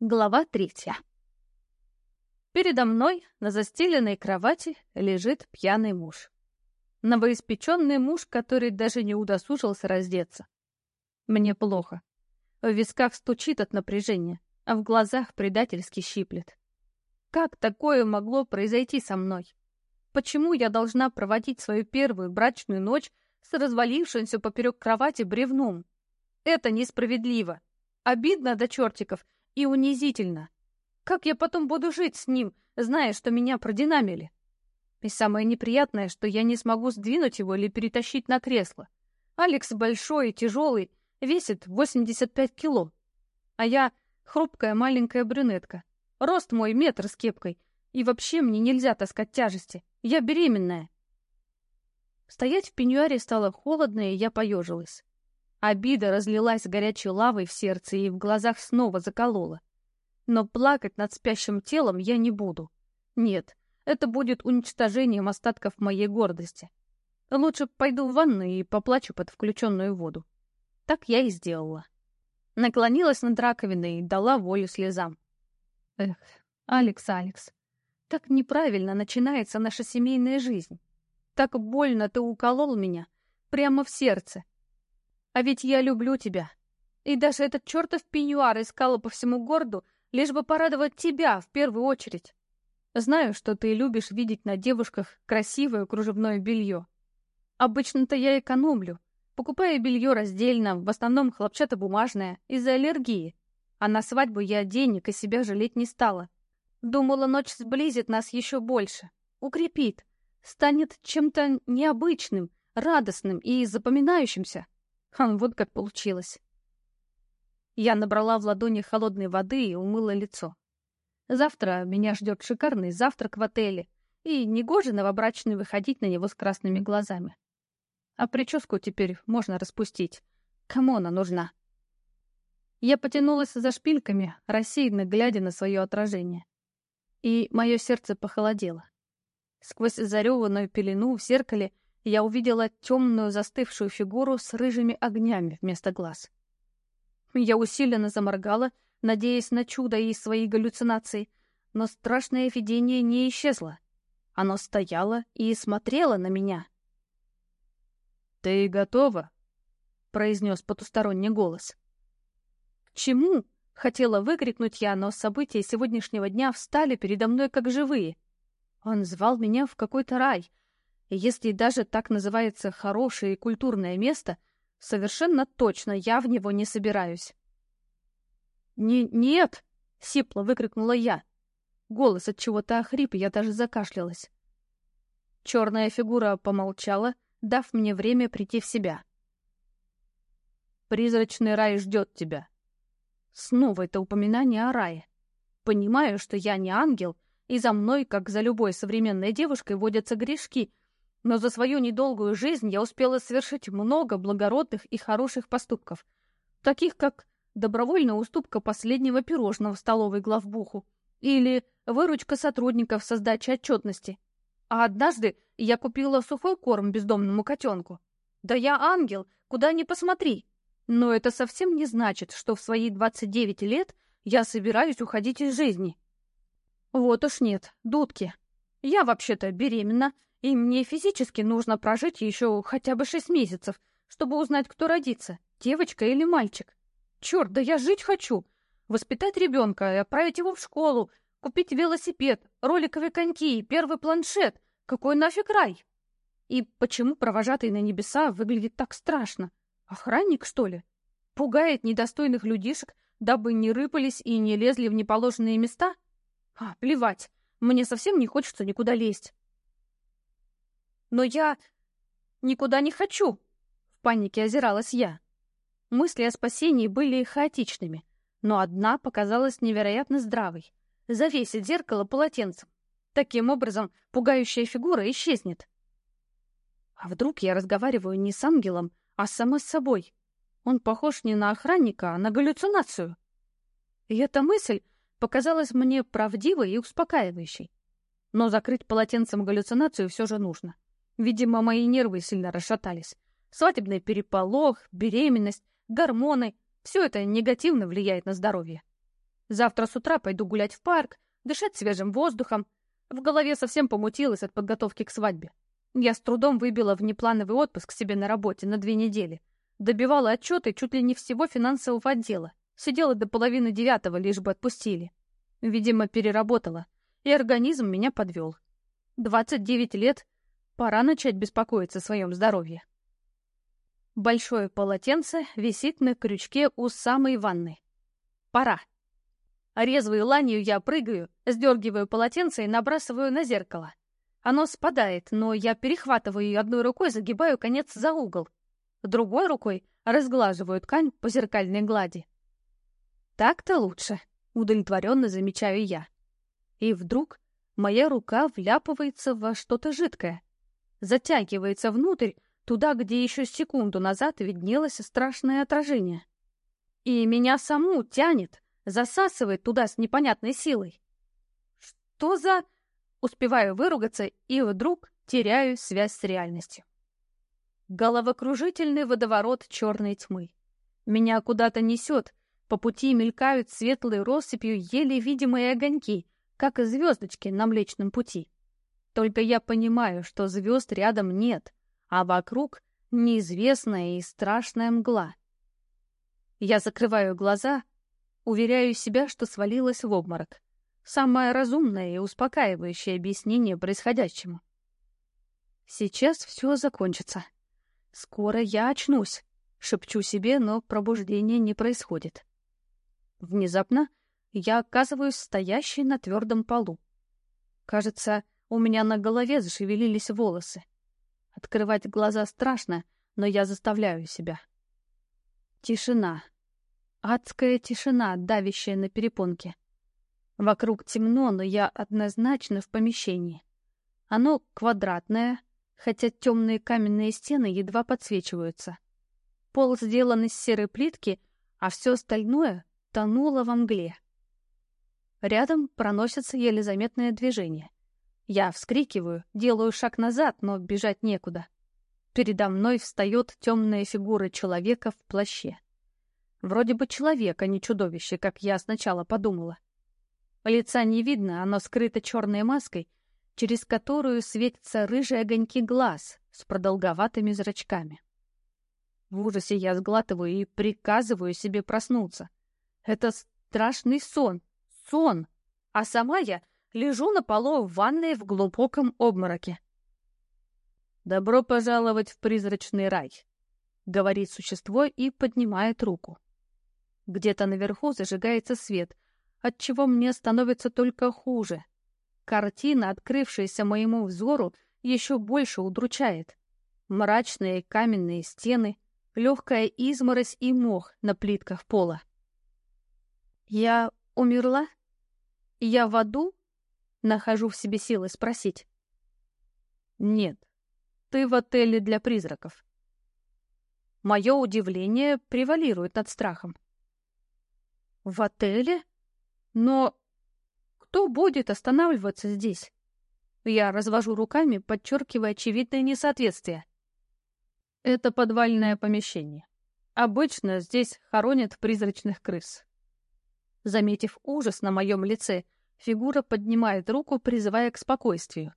Глава третья. Передо мной на застеленной кровати лежит пьяный муж. Новоиспеченный муж, который даже не удосужился раздеться. Мне плохо. В висках стучит от напряжения, а в глазах предательски щиплет. Как такое могло произойти со мной? Почему я должна проводить свою первую брачную ночь с развалившимся поперек кровати бревном? Это несправедливо. Обидно до чертиков и унизительно. Как я потом буду жить с ним, зная, что меня продинамили? И самое неприятное, что я не смогу сдвинуть его или перетащить на кресло. Алекс большой и тяжелый, весит 85 кило. А я хрупкая маленькая брюнетка. Рост мой метр с кепкой. И вообще мне нельзя таскать тяжести. Я беременная. Стоять в пеньюаре стало холодно, и я поежилась. Обида разлилась горячей лавой в сердце и в глазах снова заколола. Но плакать над спящим телом я не буду. Нет, это будет уничтожением остатков моей гордости. Лучше пойду в ванную и поплачу под включенную воду. Так я и сделала. Наклонилась над раковиной и дала волю слезам. Эх, Алекс, Алекс, так неправильно начинается наша семейная жизнь. Так больно ты уколол меня, прямо в сердце. А ведь я люблю тебя. И даже этот чертов пеньюар искала по всему городу, лишь бы порадовать тебя в первую очередь. Знаю, что ты любишь видеть на девушках красивое кружевное белье. Обычно-то я экономлю, покупая белье раздельно, в основном хлопчатобумажное, из-за аллергии. А на свадьбу я денег и себя жалеть не стала. Думала, ночь сблизит нас еще больше, укрепит, станет чем-то необычным, радостным и запоминающимся. А вот как получилось. Я набрала в ладони холодной воды и умыла лицо. Завтра меня ждет шикарный завтрак в отеле, и негоже новобрачной выходить на него с красными глазами. А прическу теперь можно распустить. Кому она нужна? Я потянулась за шпильками, рассеянно глядя на свое отражение. И мое сердце похолодело. Сквозь зареванную пелену в зеркале я увидела темную застывшую фигуру с рыжими огнями вместо глаз. Я усиленно заморгала, надеясь на чудо и свои галлюцинации, но страшное видение не исчезло. Оно стояло и смотрело на меня. «Ты готова?» — произнес потусторонний голос. «К чему?» — хотела выкрикнуть я, но события сегодняшнего дня встали передо мной как живые. Он звал меня в какой-то рай — если даже так называется хорошее и культурное место, совершенно точно я в него не собираюсь. «Не «Нет!» — сипло выкрикнула я. Голос от чего-то охрип, и я даже закашлялась. Черная фигура помолчала, дав мне время прийти в себя. «Призрачный рай ждет тебя». Снова это упоминание о рае. Понимаю, что я не ангел, и за мной, как за любой современной девушкой, водятся грешки — но за свою недолгую жизнь я успела совершить много благородных и хороших поступков, таких как добровольная уступка последнего пирожного в столовой главбуху или выручка сотрудников со сдачи отчетности. А однажды я купила сухой корм бездомному котенку. Да я ангел, куда ни посмотри. Но это совсем не значит, что в свои 29 лет я собираюсь уходить из жизни. Вот уж нет, дудки. Я вообще-то беременна и мне физически нужно прожить еще хотя бы шесть месяцев, чтобы узнать, кто родится, девочка или мальчик. Черт, да я жить хочу! Воспитать ребенка, отправить его в школу, купить велосипед, роликовые коньки, первый планшет. Какой нафиг рай? И почему провожатый на небеса выглядит так страшно? Охранник, что ли? Пугает недостойных людишек, дабы не рыпались и не лезли в неположенные места? А, плевать, мне совсем не хочется никуда лезть. Но я никуда не хочу!» В панике озиралась я. Мысли о спасении были хаотичными, но одна показалась невероятно здравой. Завесить зеркало полотенцем. Таким образом, пугающая фигура исчезнет. А вдруг я разговариваю не с ангелом, а сама с собой? Он похож не на охранника, а на галлюцинацию. И эта мысль показалась мне правдивой и успокаивающей. Но закрыть полотенцем галлюцинацию все же нужно. Видимо, мои нервы сильно расшатались. Свадебный переполох, беременность, гормоны — все это негативно влияет на здоровье. Завтра с утра пойду гулять в парк, дышать свежим воздухом. В голове совсем помутилось от подготовки к свадьбе. Я с трудом выбила внеплановый отпуск себе на работе на две недели. Добивала отчеты чуть ли не всего финансового отдела. Сидела до половины девятого, лишь бы отпустили. Видимо, переработала. И организм меня подвел. 29 лет. Пора начать беспокоиться о своем здоровье. Большое полотенце висит на крючке у самой ванны. Пора. Резвой ланью я прыгаю, сдергиваю полотенце и набрасываю на зеркало. Оно спадает, но я перехватываю ее одной рукой, загибаю конец за угол. Другой рукой разглаживаю ткань по зеркальной глади. Так-то лучше, удовлетворенно замечаю я. И вдруг моя рука вляпывается во что-то жидкое. Затягивается внутрь, туда, где еще секунду назад виднелось страшное отражение. И меня саму тянет, засасывает туда с непонятной силой. Что за... Успеваю выругаться и вдруг теряю связь с реальностью. Головокружительный водоворот черной тьмы. Меня куда-то несет, по пути мелькают светлой россыпью еле видимые огоньки, как и звездочки на Млечном пути. Только я понимаю, что звезд рядом нет, а вокруг неизвестная и страшная мгла. Я закрываю глаза Уверяю себя, что свалилась в обморок. Самое разумное и успокаивающее объяснение происходящему. Сейчас все закончится. Скоро я очнусь. Шепчу себе, но пробуждение не происходит. Внезапно я оказываюсь стоящей на твердом полу. Кажется, у меня на голове зашевелились волосы. Открывать глаза страшно, но я заставляю себя. Тишина. Адская тишина, давящая на перепонке. Вокруг темно, но я однозначно в помещении. Оно квадратное, хотя темные каменные стены едва подсвечиваются. Пол сделан из серой плитки, а все остальное тонуло во мгле. Рядом проносится еле заметное движение. Я вскрикиваю, делаю шаг назад, но бежать некуда. Передо мной встает темная фигура человека в плаще. Вроде бы человек, а не чудовище, как я сначала подумала. Лица не видно, оно скрыто черной маской, через которую светятся рыжие огоньки глаз с продолговатыми зрачками. В ужасе я сглатываю и приказываю себе проснуться. Это страшный сон. Сон. А сама я лежу на полу в ванной в глубоком обмороке. «Добро пожаловать в призрачный рай», — говорит существо и поднимает руку. Где-то наверху зажигается свет, отчего мне становится только хуже. Картина, открывшаяся моему взору, еще больше удручает. Мрачные каменные стены, легкая изморозь и мох на плитках пола. Я умерла? Я в аду? Нахожу в себе силы спросить. Нет, ты в отеле для призраков. Мое удивление превалирует над страхом. В отеле? Но кто будет останавливаться здесь? Я развожу руками, подчеркивая очевидное несоответствие. Это подвальное помещение. Обычно здесь хоронят призрачных крыс. Заметив ужас на моем лице, фигура поднимает руку, призывая к спокойствию.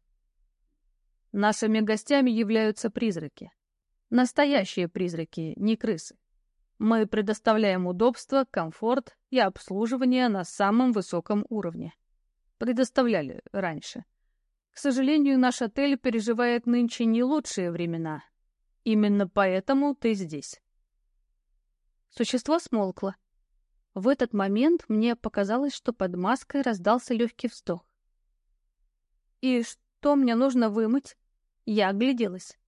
Нашими гостями являются призраки. Настоящие призраки, не крысы. Мы предоставляем удобство, комфорт и обслуживание на самом высоком уровне. Предоставляли раньше. К сожалению, наш отель переживает нынче не лучшие времена. Именно поэтому ты здесь. Существо смолкло. В этот момент мне показалось, что под маской раздался легкий вздох. «И что мне нужно вымыть?» Я огляделась.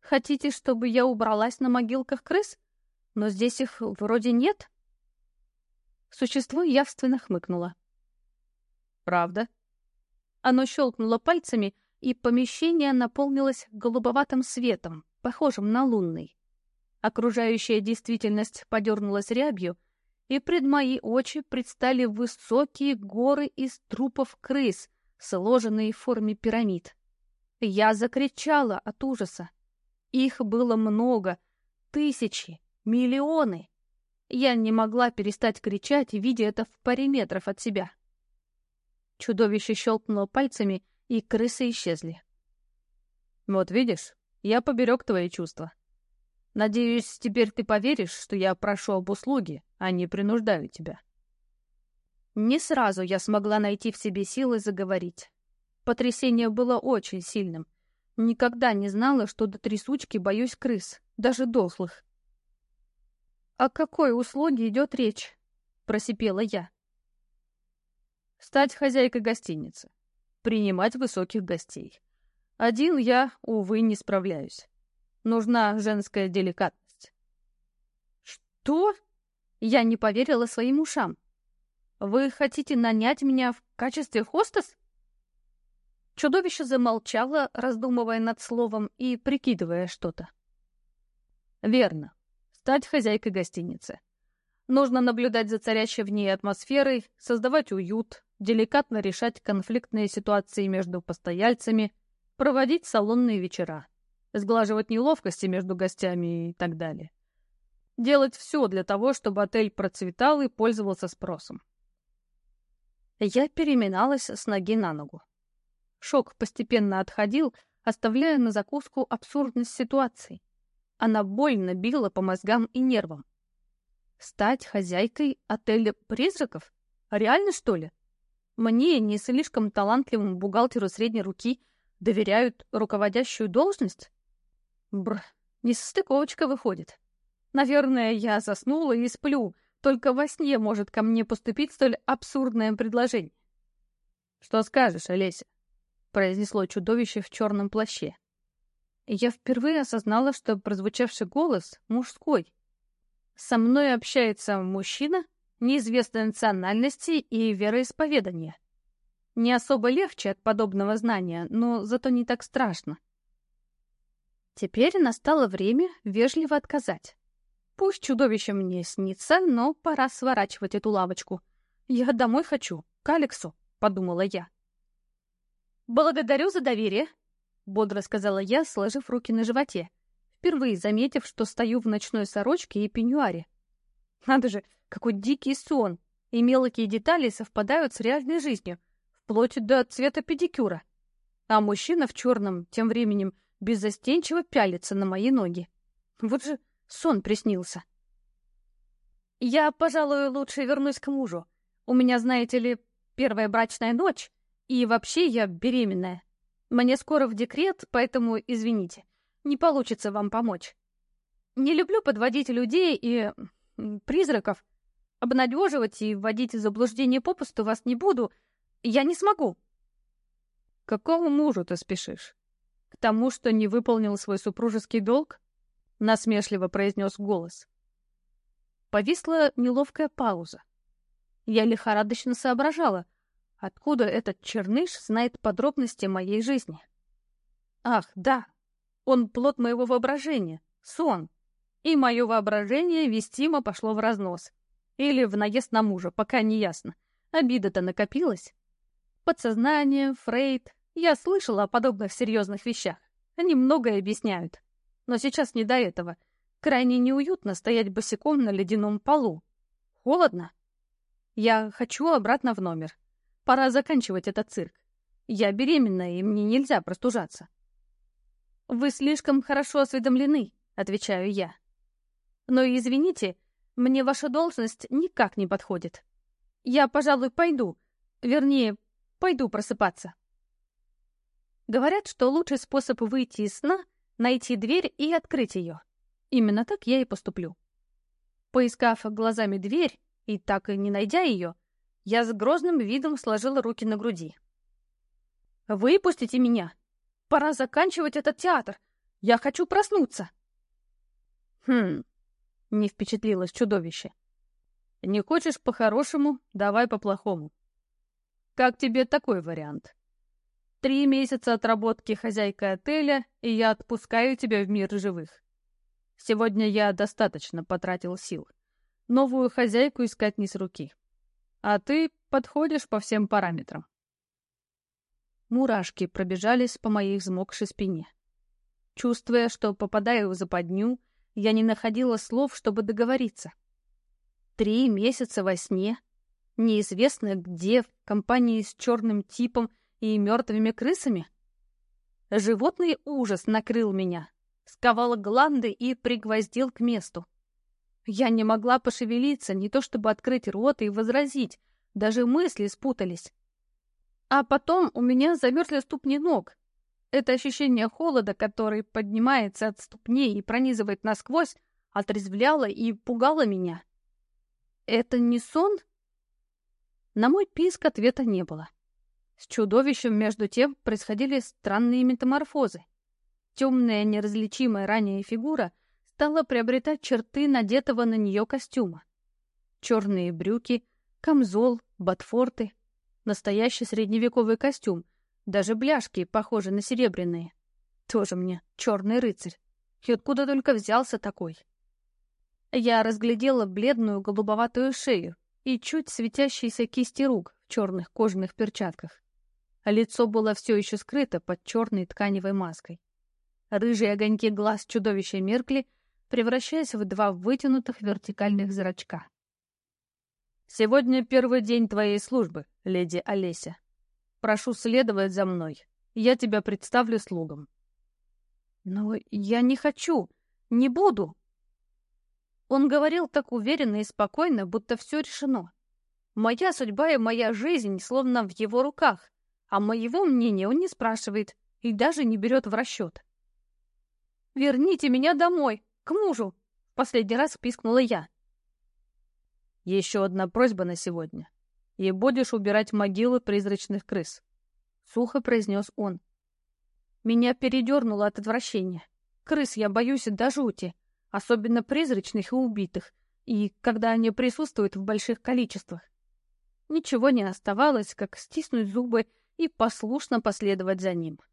«Хотите, чтобы я убралась на могилках крыс?» Но здесь их вроде нет. Существо явственно хмыкнуло. Правда? Оно щелкнуло пальцами, и помещение наполнилось голубоватым светом, похожим на лунный. Окружающая действительность подернулась рябью, и пред мои очи предстали высокие горы из трупов крыс, сложенные в форме пирамид. Я закричала от ужаса. Их было много, тысячи, Миллионы! Я не могла перестать кричать, видя это в паре метров от себя. Чудовище щелкнуло пальцами, и крысы исчезли. «Вот видишь, я поберег твои чувства. Надеюсь, теперь ты поверишь, что я прошу об услуге, а не принуждаю тебя». Не сразу я смогла найти в себе силы заговорить. Потрясение было очень сильным. Никогда не знала, что до трясучки боюсь крыс, даже дохлых. «О какой услуге идет речь?» — просипела я. «Стать хозяйкой гостиницы. Принимать высоких гостей. Один я, увы, не справляюсь. Нужна женская деликатность». «Что?» Я не поверила своим ушам. «Вы хотите нанять меня в качестве хостес?» Чудовище замолчало, раздумывая над словом и прикидывая что-то. «Верно. Стать хозяйкой гостиницы. Нужно наблюдать за царящей в ней атмосферой, создавать уют, деликатно решать конфликтные ситуации между постояльцами, проводить салонные вечера, сглаживать неловкости между гостями и так далее. Делать все для того, чтобы отель процветал и пользовался спросом. Я переминалась с ноги на ногу. Шок постепенно отходил, оставляя на закуску абсурдность ситуации. Она больно била по мозгам и нервам. Стать хозяйкой отеля призраков? Реально, что ли? Мне, не слишком талантливому бухгалтеру средней руки, доверяют руководящую должность? Бр, несостыковочка выходит. Наверное, я заснула и сплю, только во сне может ко мне поступить столь абсурдное предложение. «Что скажешь, Олеся?» — произнесло чудовище в черном плаще. Я впервые осознала, что прозвучавший голос мужской. Со мной общается мужчина неизвестной национальности и вероисповедания. Не особо легче от подобного знания, но зато не так страшно. Теперь настало время вежливо отказать. Пусть чудовище мне снится, но пора сворачивать эту лавочку. Я домой хочу, к Алексу, — подумала я. «Благодарю за доверие», — бодро сказала я, сложив руки на животе, впервые заметив, что стою в ночной сорочке и пеньюаре. Надо же, какой дикий сон, и мелкие детали совпадают с реальной жизнью, вплоть до цвета педикюра. А мужчина в черном тем временем беззастенчиво пялится на мои ноги. Вот же Сон приснился. Я, пожалуй, лучше вернусь к мужу. У меня, знаете ли, первая брачная ночь, и вообще я беременная. Мне скоро в декрет, поэтому извините, не получится вам помочь. Не люблю подводить людей и призраков. Обнадеживать и вводить в заблуждение попусту вас не буду. Я не смогу. К какому мужу ты спешишь? К тому, что не выполнил свой супружеский долг? Насмешливо произнес голос. Повисла неловкая пауза. Я лихорадочно соображала, откуда этот черныш знает подробности моей жизни. Ах, да, он плод моего воображения, сон. И мое воображение вестимо пошло в разнос. Или в наезд на мужа, пока не ясно. Обида-то накопилась. Подсознание, Фрейд. Я слышала о подобных серьезных вещах. Они многое объясняют. Но сейчас не до этого. Крайне неуютно стоять босиком на ледяном полу. Холодно. Я хочу обратно в номер. Пора заканчивать этот цирк. Я беременна, и мне нельзя простужаться. «Вы слишком хорошо осведомлены», — отвечаю я. «Но извините, мне ваша должность никак не подходит. Я, пожалуй, пойду. Вернее, пойду просыпаться». Говорят, что лучший способ выйти из сна найти дверь и открыть ее. Именно так я и поступлю. Поискав глазами дверь и так и не найдя ее, я с грозным видом сложила руки на груди. «Выпустите меня! Пора заканчивать этот театр! Я хочу проснуться!» «Хм...» — не впечатлилось чудовище. «Не хочешь по-хорошему, давай по-плохому. Как тебе такой вариант?» Три месяца отработки хозяйкой отеля, и я отпускаю тебя в мир живых. Сегодня я достаточно потратил сил. Новую хозяйку искать не с руки. А ты подходишь по всем параметрам. Мурашки пробежались по моей взмокшей спине. Чувствуя, что попадаю в западню, я не находила слов, чтобы договориться. Три месяца во сне, неизвестно где, в компании с черным типом и мертвыми крысами? Животный ужас накрыл меня, сковал гланды и пригвоздил к месту. Я не могла пошевелиться, не то чтобы открыть рот и возразить, даже мысли спутались. А потом у меня замерзли ступни ног. Это ощущение холода, который поднимается от ступней и пронизывает насквозь, отрезвляло и пугало меня. Это не сон? На мой писк ответа не было. С чудовищем, между тем, происходили странные метаморфозы. Темная, неразличимая ранее фигура стала приобретать черты надетого на нее костюма. Черные брюки, камзол, ботфорты, настоящий средневековый костюм, даже бляшки похожи на серебряные. Тоже мне черный рыцарь. И откуда только взялся такой? Я разглядела бледную голубоватую шею и чуть светящиеся кисти рук в черных кожаных перчатках. А лицо было все еще скрыто под черной тканевой маской. Рыжие огоньки глаз чудовища меркли, превращаясь в два вытянутых вертикальных зрачка. «Сегодня первый день твоей службы, леди Олеся. Прошу следовать за мной. Я тебя представлю слугам». «Но я не хочу, не буду». Он говорил так уверенно и спокойно, будто все решено. Моя судьба и моя жизнь словно в его руках, а моего мнения он не спрашивает и даже не берет в расчет. «Верните меня домой!» К мужу!» — последний раз пискнула я. «Еще одна просьба на сегодня. И будешь убирать могилы призрачных крыс», — сухо произнес он. Меня передернуло от отвращения. Крыс я боюсь до жути, особенно призрачных и убитых, и когда они присутствуют в больших количествах. Ничего не оставалось, как стиснуть зубы и послушно последовать за ним. —